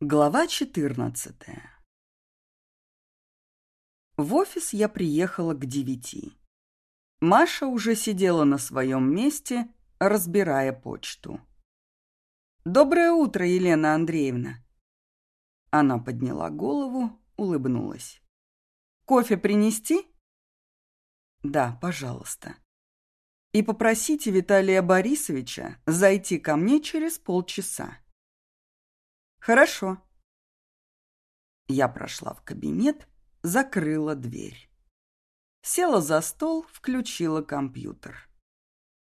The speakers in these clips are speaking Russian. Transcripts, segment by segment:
Глава 14 В офис я приехала к девяти. Маша уже сидела на своем месте, разбирая почту. «Доброе утро, Елена Андреевна!» Она подняла голову, улыбнулась. «Кофе принести?» «Да, пожалуйста. И попросите Виталия Борисовича зайти ко мне через полчаса». «Хорошо». Я прошла в кабинет, закрыла дверь. Села за стол, включила компьютер.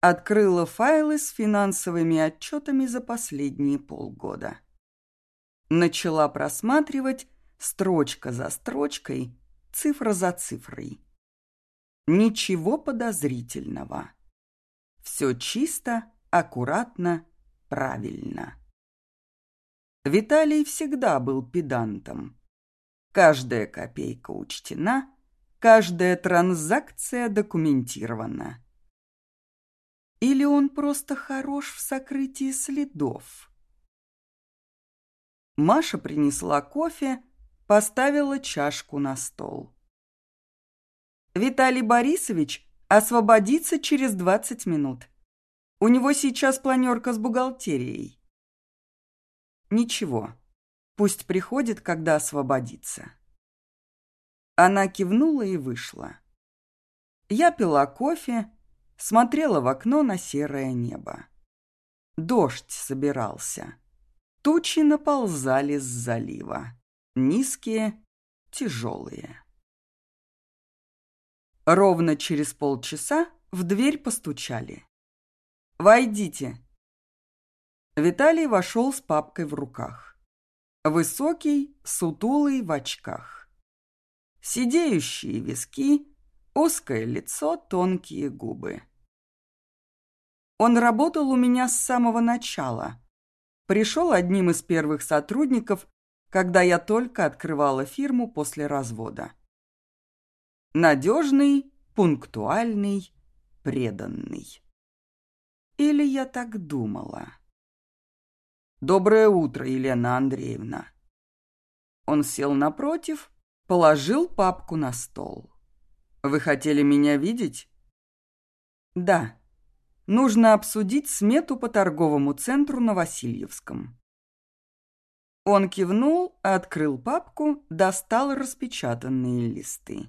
Открыла файлы с финансовыми отчетами за последние полгода. Начала просматривать строчка за строчкой, цифра за цифрой. Ничего подозрительного. Все чисто, аккуратно, правильно. Виталий всегда был педантом. Каждая копейка учтена, каждая транзакция документирована. Или он просто хорош в сокрытии следов? Маша принесла кофе, поставила чашку на стол. Виталий Борисович освободится через 20 минут. У него сейчас планерка с бухгалтерией. Ничего, пусть приходит, когда освободится. Она кивнула и вышла. Я пила кофе, смотрела в окно на серое небо. Дождь собирался. Тучи наползали с залива. Низкие, тяжелые. Ровно через полчаса в дверь постучали. «Войдите», Виталий вошел с папкой в руках. Высокий, сутулый в очках. Сидеющие виски, узкое лицо, тонкие губы. Он работал у меня с самого начала. Пришел одним из первых сотрудников, когда я только открывала фирму после развода. Надежный, пунктуальный, преданный. Или я так думала? «Доброе утро, Елена Андреевна». Он сел напротив, положил папку на стол. «Вы хотели меня видеть?» «Да. Нужно обсудить смету по торговому центру на Васильевском». Он кивнул, открыл папку, достал распечатанные листы.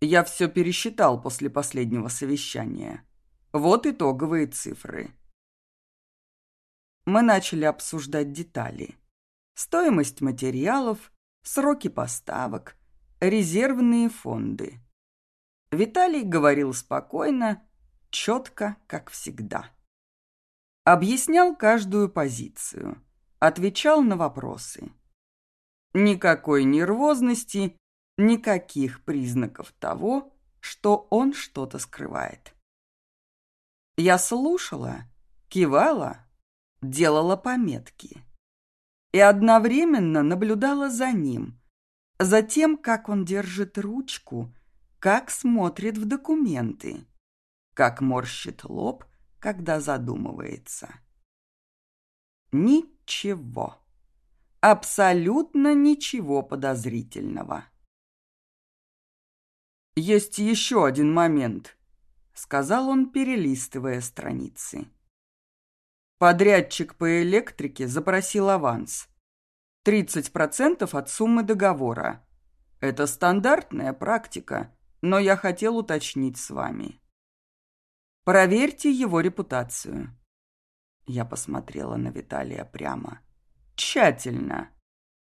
Я все пересчитал после последнего совещания. Вот итоговые цифры мы начали обсуждать детали. Стоимость материалов, сроки поставок, резервные фонды. Виталий говорил спокойно, четко, как всегда. Объяснял каждую позицию, отвечал на вопросы. Никакой нервозности, никаких признаков того, что он что-то скрывает. Я слушала, кивала, делала пометки. И одновременно наблюдала за ним, за тем, как он держит ручку, как смотрит в документы, как морщит лоб, когда задумывается. Ничего. Абсолютно ничего подозрительного. «Есть еще один момент», — сказал он, перелистывая страницы. Подрядчик по электрике запросил аванс. 30% от суммы договора. Это стандартная практика, но я хотел уточнить с вами. Проверьте его репутацию. Я посмотрела на Виталия прямо. Тщательно.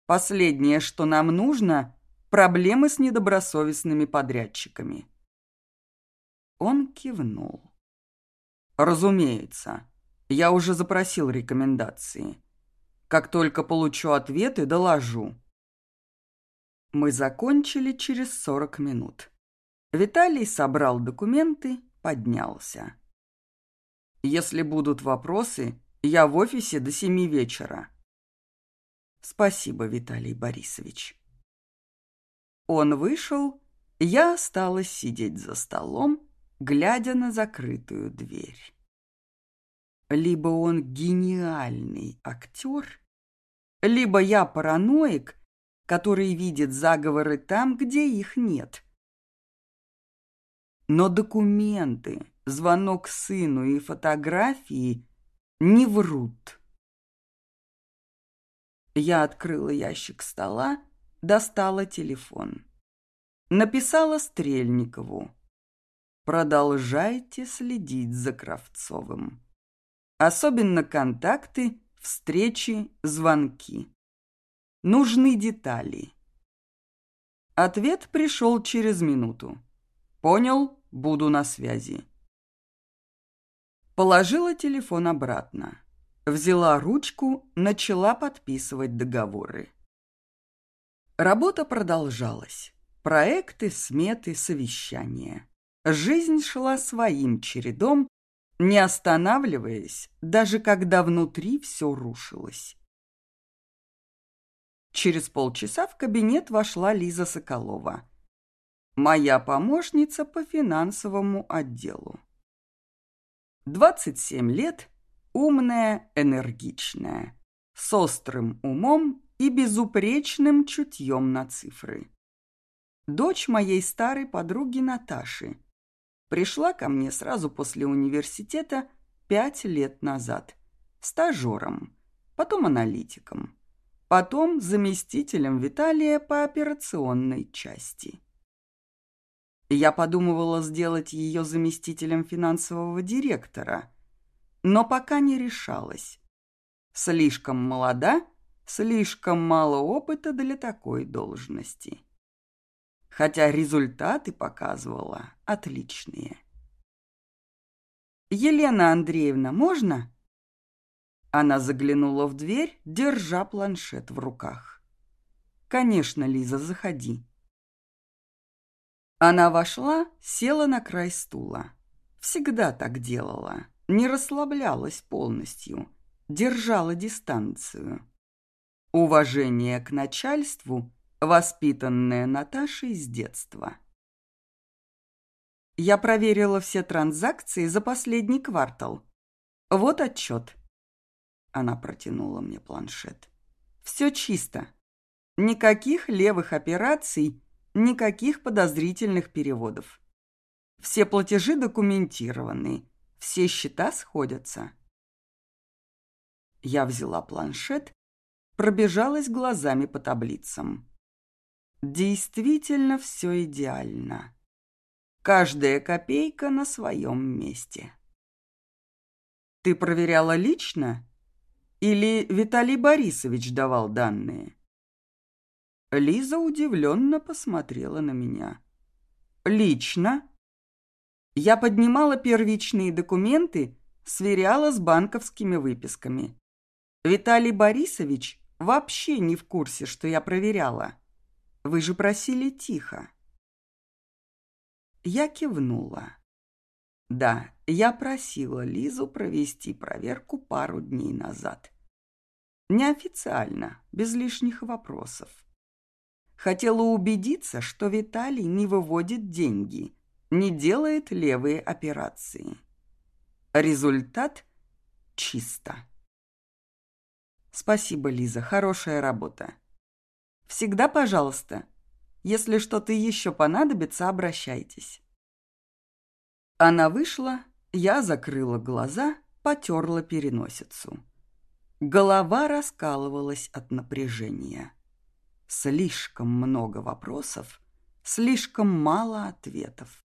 Последнее, что нам нужно, проблемы с недобросовестными подрядчиками. Он кивнул. Разумеется. Я уже запросил рекомендации. Как только получу ответы, доложу. Мы закончили через сорок минут. Виталий собрал документы, поднялся. Если будут вопросы, я в офисе до семи вечера. Спасибо, Виталий Борисович. Он вышел, я осталась сидеть за столом, глядя на закрытую дверь. Либо он гениальный актер, либо я параноик, который видит заговоры там, где их нет. Но документы, звонок сыну и фотографии не врут. Я открыла ящик стола, достала телефон. Написала Стрельникову. Продолжайте следить за Кравцовым. Особенно контакты, встречи, звонки. Нужны детали. Ответ пришел через минуту. Понял, буду на связи. Положила телефон обратно. Взяла ручку, начала подписывать договоры. Работа продолжалась. Проекты, сметы, совещания. Жизнь шла своим чередом, не останавливаясь, даже когда внутри все рушилось. Через полчаса в кабинет вошла Лиза Соколова. Моя помощница по финансовому отделу. 27 лет, умная, энергичная, с острым умом и безупречным чутьем на цифры. Дочь моей старой подруги Наташи. Пришла ко мне сразу после университета пять лет назад. Стажером, потом аналитиком, потом заместителем Виталия по операционной части. Я подумывала сделать ее заместителем финансового директора, но пока не решалась. Слишком молода, слишком мало опыта для такой должности. Хотя результаты показывала отличные. «Елена Андреевна, можно?» Она заглянула в дверь, держа планшет в руках. «Конечно, Лиза, заходи». Она вошла, села на край стула. Всегда так делала, не расслаблялась полностью, держала дистанцию. Уважение к начальству, воспитанное Наташей с детства. Я проверила все транзакции за последний квартал. Вот отчет. Она протянула мне планшет. Все чисто. Никаких левых операций Никаких подозрительных переводов. Все платежи документированы, все счета сходятся. Я взяла планшет, пробежалась глазами по таблицам. Действительно все идеально. Каждая копейка на своем месте. Ты проверяла лично? Или Виталий Борисович давал данные? Лиза удивленно посмотрела на меня. «Лично?» Я поднимала первичные документы, сверяла с банковскими выписками. Виталий Борисович вообще не в курсе, что я проверяла. Вы же просили тихо. Я кивнула. Да, я просила Лизу провести проверку пару дней назад. Неофициально, без лишних вопросов. Хотела убедиться, что Виталий не выводит деньги, не делает левые операции. Результат чисто. Спасибо, Лиза, хорошая работа. Всегда, пожалуйста. Если что-то еще понадобится, обращайтесь. Она вышла, я закрыла глаза, потерла переносицу. Голова раскалывалась от напряжения. Слишком много вопросов, слишком мало ответов.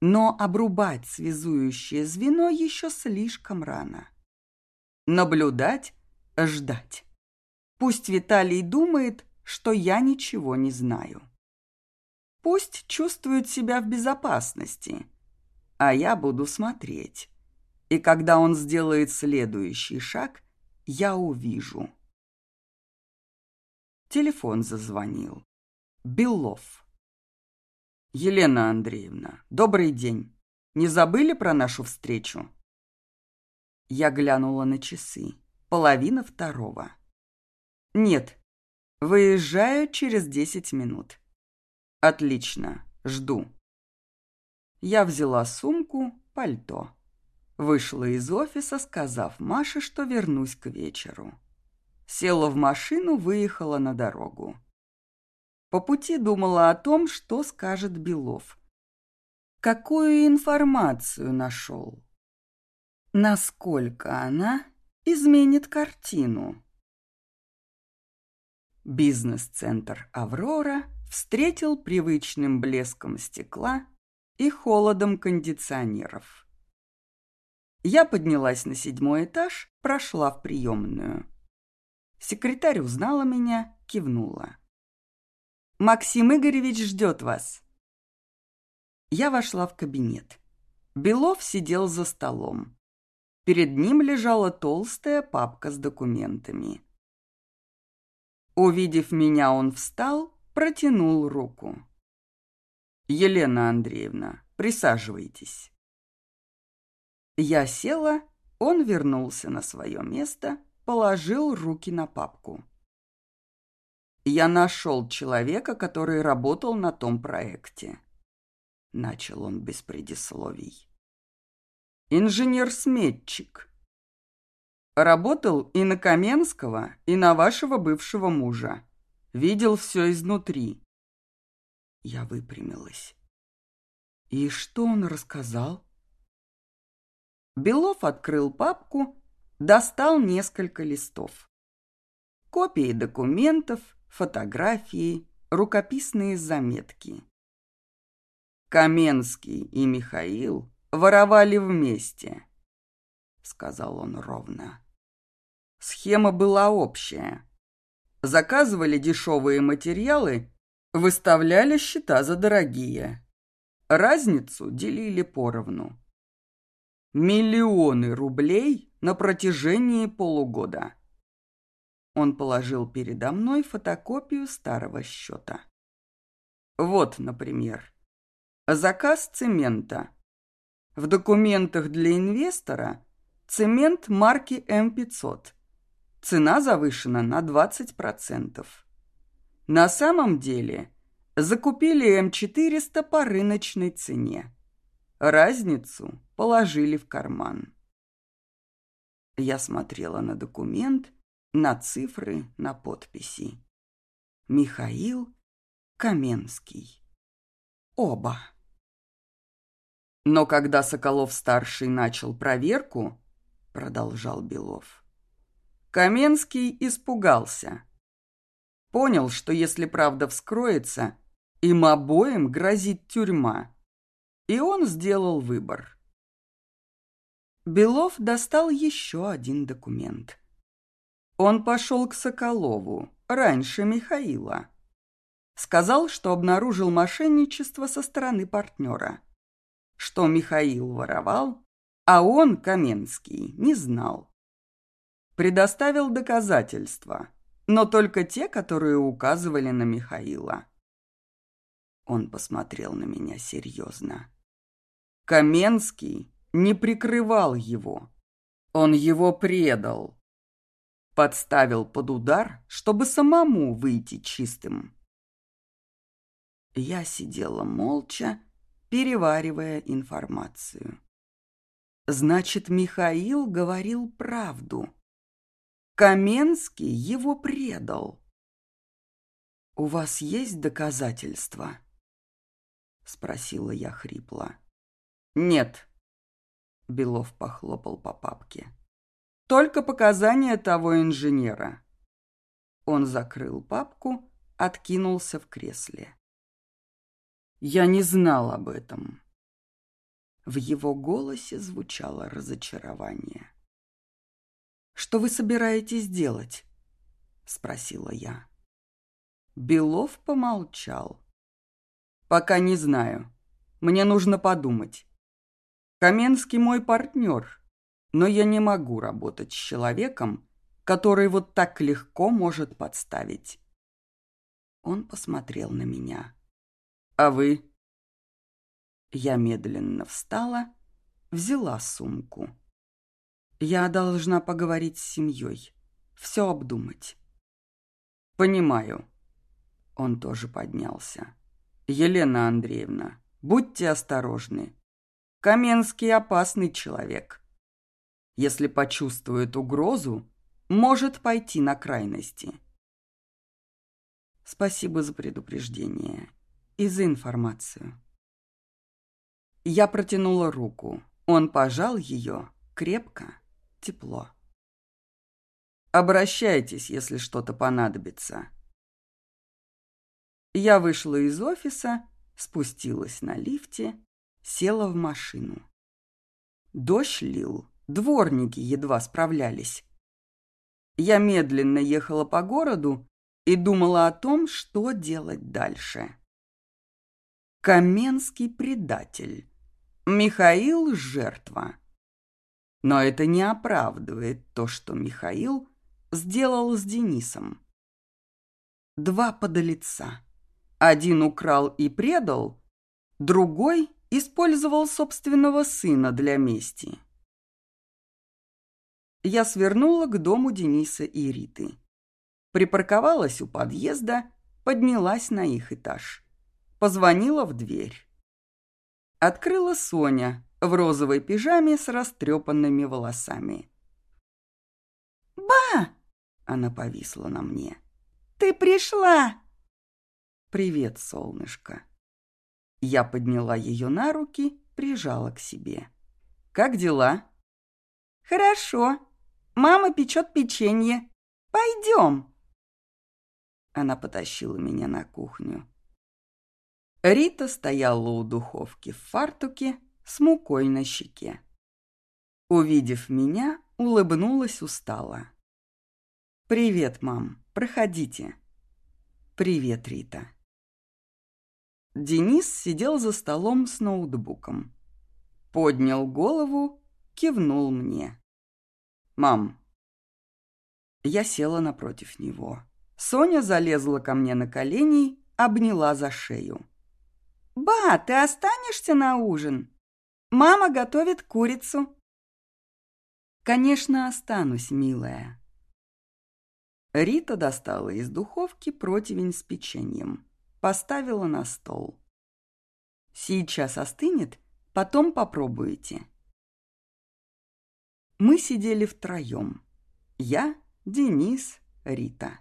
Но обрубать связующее звено еще слишком рано. Наблюдать, ждать. Пусть Виталий думает, что я ничего не знаю. Пусть чувствует себя в безопасности, а я буду смотреть. И когда он сделает следующий шаг, я увижу. Телефон зазвонил. Белов. «Елена Андреевна, добрый день. Не забыли про нашу встречу?» Я глянула на часы. Половина второго. «Нет, выезжаю через десять минут». «Отлично, жду». Я взяла сумку, пальто. Вышла из офиса, сказав Маше, что вернусь к вечеру. села в машину, выехала на дорогу. По пути думала о том, что скажет Белов. Какую информацию нашел? Насколько она изменит картину? Бизнес-центр «Аврора» встретил привычным блеском стекла и холодом кондиционеров. Я поднялась на седьмой этаж, прошла в приемную. Секретарь узнала меня, кивнула. «Максим Игоревич ждет вас». Я вошла в кабинет. Белов сидел за столом. Перед ним лежала толстая папка с документами. Увидев меня, он встал, протянул руку. «Елена Андреевна, присаживайтесь». Я села, он вернулся на свое место, положил руки на папку. «Я нашел человека, который работал на том проекте», — начал он без предисловий. «Инженер-сметчик. Работал и на Каменского, и на вашего бывшего мужа. Видел все изнутри». Я выпрямилась. «И что он рассказал?» Белов открыл папку, достал несколько листов. Копии документов, фотографии, рукописные заметки. Каменский и Михаил воровали вместе, сказал он ровно. Схема была общая. Заказывали дешевые материалы, выставляли счета за дорогие. Разницу делили поровну миллионы рублей на протяжении полугода. Он положил передо мной фотокопию старого счета. Вот, например, заказ цемента. В документах для инвестора цемент марки М500. Цена завышена на 20%. На самом деле закупили М400 по рыночной цене. Разницу положили в карман. Я смотрела на документ, на цифры, на подписи. Михаил Каменский. Оба. Но когда Соколов-старший начал проверку, продолжал Белов, Каменский испугался. Понял, что если правда вскроется, им обоим грозит тюрьма. И он сделал выбор. Белов достал еще один документ. Он пошел к Соколову, раньше Михаила. Сказал, что обнаружил мошенничество со стороны партнера. Что Михаил воровал, а он, Каменский, не знал. Предоставил доказательства, но только те, которые указывали на Михаила. Он посмотрел на меня серьезно. Каменский не прикрывал его. Он его предал. Подставил под удар, чтобы самому выйти чистым. Я сидела молча, переваривая информацию. Значит, Михаил говорил правду. Каменский его предал. «У вас есть доказательства?» — спросила я хрипло. «Нет», — Белов похлопал по папке. «Только показания того инженера». Он закрыл папку, откинулся в кресле. «Я не знал об этом». В его голосе звучало разочарование. «Что вы собираетесь делать?» — спросила я. Белов помолчал. «Пока не знаю. Мне нужно подумать. Каменский мой партнер, но я не могу работать с человеком, который вот так легко может подставить. Он посмотрел на меня. «А вы?» Я медленно встала, взяла сумку. Я должна поговорить с семьей, все обдумать. «Понимаю». Он тоже поднялся. «Елена Андреевна, будьте осторожны. Каменский опасный человек. Если почувствует угрозу, может пойти на крайности. Спасибо за предупреждение и за информацию. Я протянула руку. Он пожал ее крепко, тепло. Обращайтесь, если что-то понадобится. Я вышла из офиса, спустилась на лифте, села в машину. Дождь лил, дворники едва справлялись. Я медленно ехала по городу и думала о том, что делать дальше. Каменский предатель. Михаил – жертва. Но это не оправдывает то, что Михаил сделал с Денисом. Два подолица. Один украл и предал, другой использовал собственного сына для мести. Я свернула к дому Дениса и Риты. Припарковалась у подъезда, поднялась на их этаж. Позвонила в дверь. Открыла Соня в розовой пижаме с растрепанными волосами. «Ба!» — она повисла на мне. «Ты пришла!» «Привет, солнышко!» Я подняла ее на руки, прижала к себе. «Как дела?» «Хорошо. Мама печет печенье. Пойдем!» Она потащила меня на кухню. Рита стояла у духовки в фартуке с мукой на щеке. Увидев меня, улыбнулась устало. «Привет, мам. Проходите». «Привет, Рита». Денис сидел за столом с ноутбуком. Поднял голову, кивнул мне. «Мам». Я села напротив него. Соня залезла ко мне на колени, обняла за шею. «Ба, ты останешься на ужин? Мама готовит курицу». «Конечно, останусь, милая». Рита достала из духовки противень с печеньем, поставила на стол. «Сейчас остынет, потом попробуете». Мы сидели втроем. Я, Денис, Рита.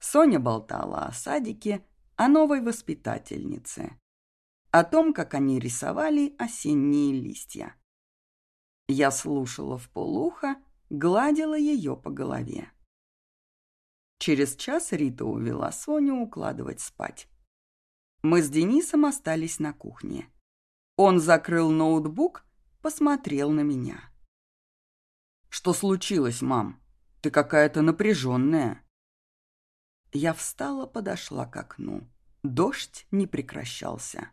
Соня болтала о садике, о новой воспитательнице о том, как они рисовали осенние листья. Я слушала в полухо, гладила ее по голове. Через час Рита увела Соню укладывать спать. Мы с Денисом остались на кухне. Он закрыл ноутбук, посмотрел на меня. «Что случилось, мам? Ты какая-то напряженная». Я встала, подошла к окну. Дождь не прекращался.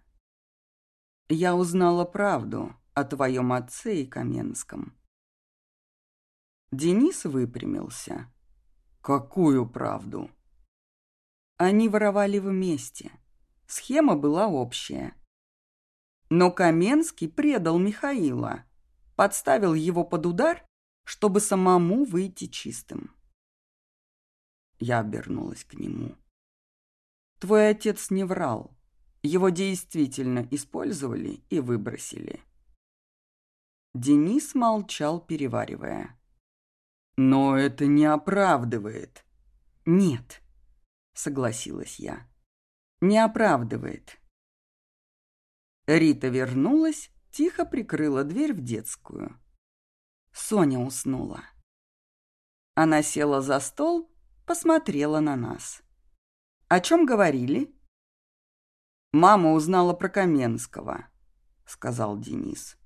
Я узнала правду о твоем отце и Каменском. Денис выпрямился. Какую правду? Они воровали вместе. Схема была общая. Но Каменский предал Михаила, подставил его под удар, чтобы самому выйти чистым. Я обернулась к нему. Твой отец не врал. Его действительно использовали и выбросили. Денис молчал, переваривая. «Но это не оправдывает». «Нет», — согласилась я. «Не оправдывает». Рита вернулась, тихо прикрыла дверь в детскую. Соня уснула. Она села за стол, посмотрела на нас. «О чем говорили?» «Мама узнала про Каменского», — сказал Денис.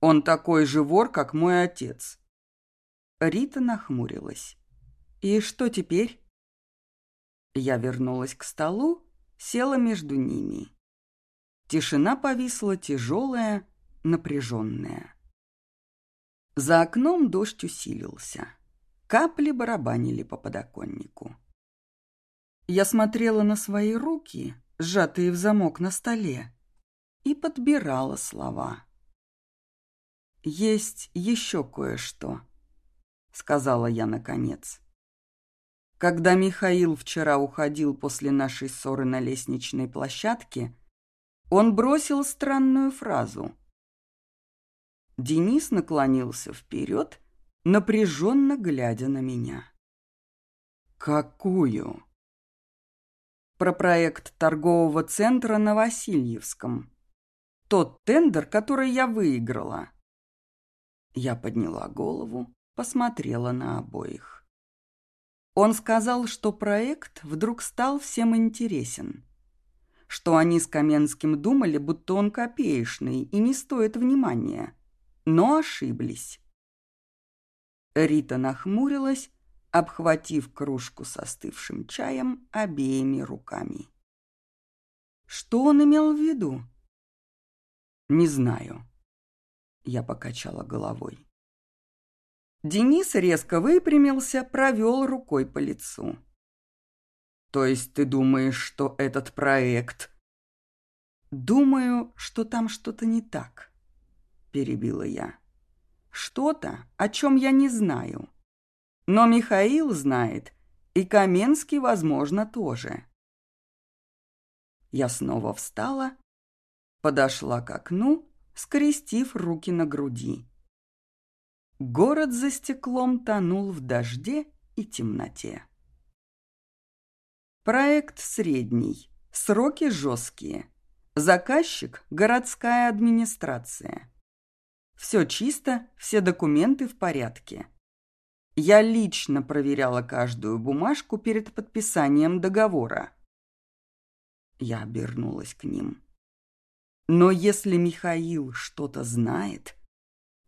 «Он такой же вор, как мой отец». Рита нахмурилась. «И что теперь?» Я вернулась к столу, села между ними. Тишина повисла тяжелая, напряженная. За окном дождь усилился. Капли барабанили по подоконнику. Я смотрела на свои руки, сжатые в замок на столе, и подбирала слова. «Есть еще кое-что», — сказала я наконец. Когда Михаил вчера уходил после нашей ссоры на лестничной площадке, он бросил странную фразу. Денис наклонился вперед, напряженно глядя на меня. Какую? Про проект торгового центра на Васильевском. Тот тендер, который я выиграла. Я подняла голову, посмотрела на обоих. Он сказал, что проект вдруг стал всем интересен. Что они с Каменским думали, будто он копеечный и не стоит внимания. Но ошиблись. Рита нахмурилась, обхватив кружку с остывшим чаем обеими руками. Что он имел в виду? Не знаю. Я покачала головой. Денис резко выпрямился, провел рукой по лицу. То есть ты думаешь, что этот проект... Думаю, что там что-то не так, перебила я. Что-то, о чем я не знаю. Но Михаил знает, и Каменский, возможно, тоже. Я снова встала, подошла к окну, скрестив руки на груди. Город за стеклом тонул в дожде и темноте. Проект средний, сроки жесткие. Заказчик – городская администрация. Все чисто, все документы в порядке. Я лично проверяла каждую бумажку перед подписанием договора. Я обернулась к ним. Но если Михаил что-то знает,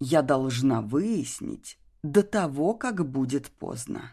я должна выяснить до того, как будет поздно.